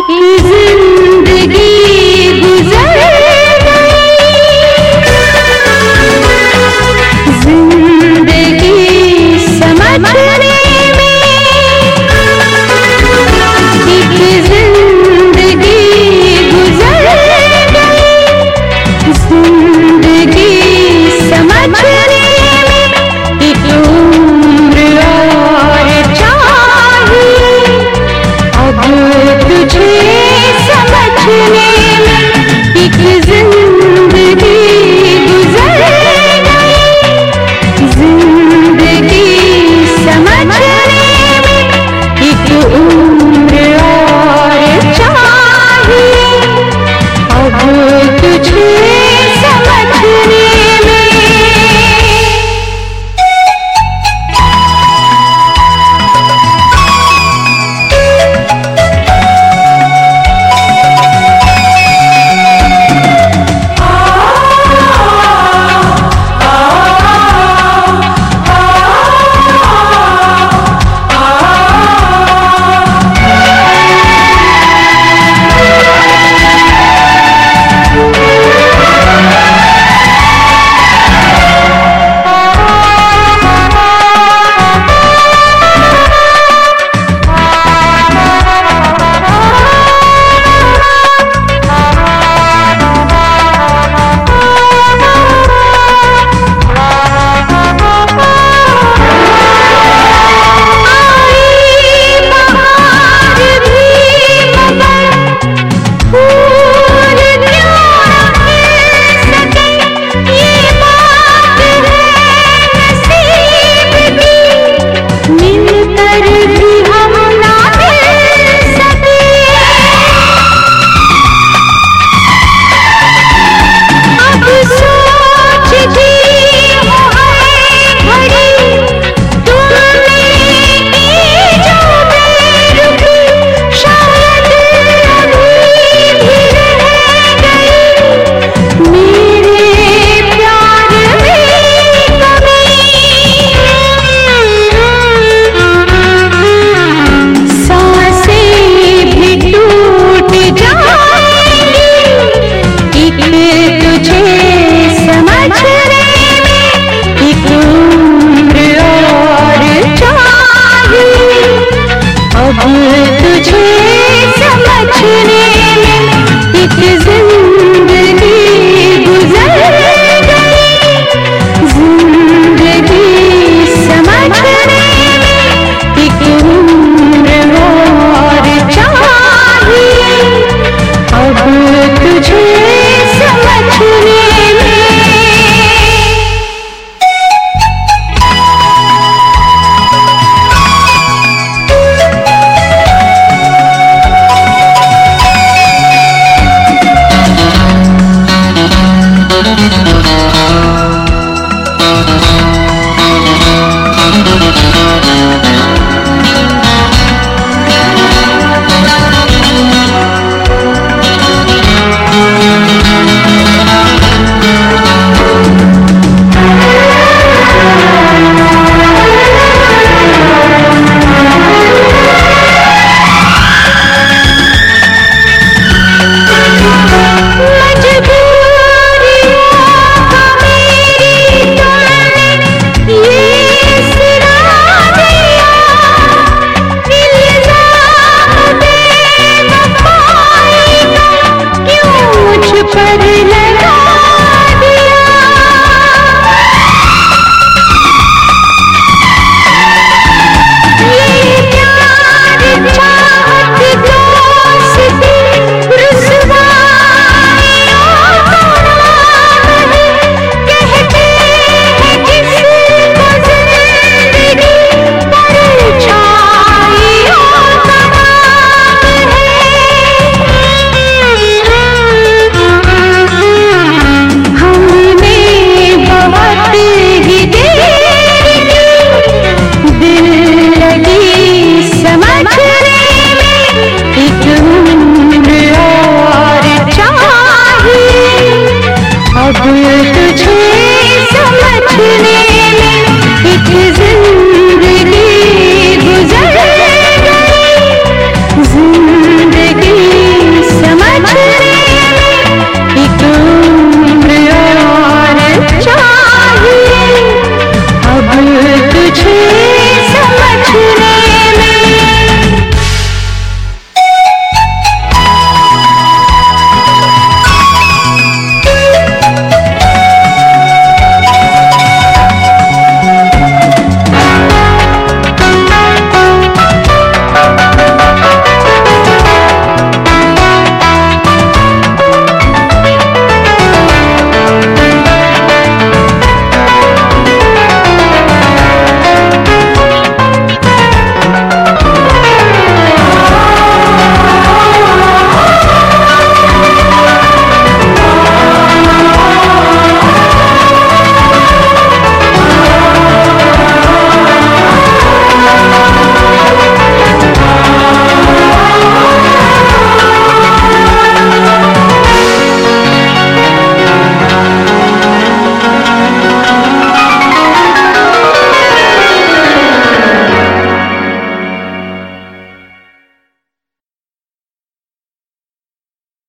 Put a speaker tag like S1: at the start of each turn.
S1: keep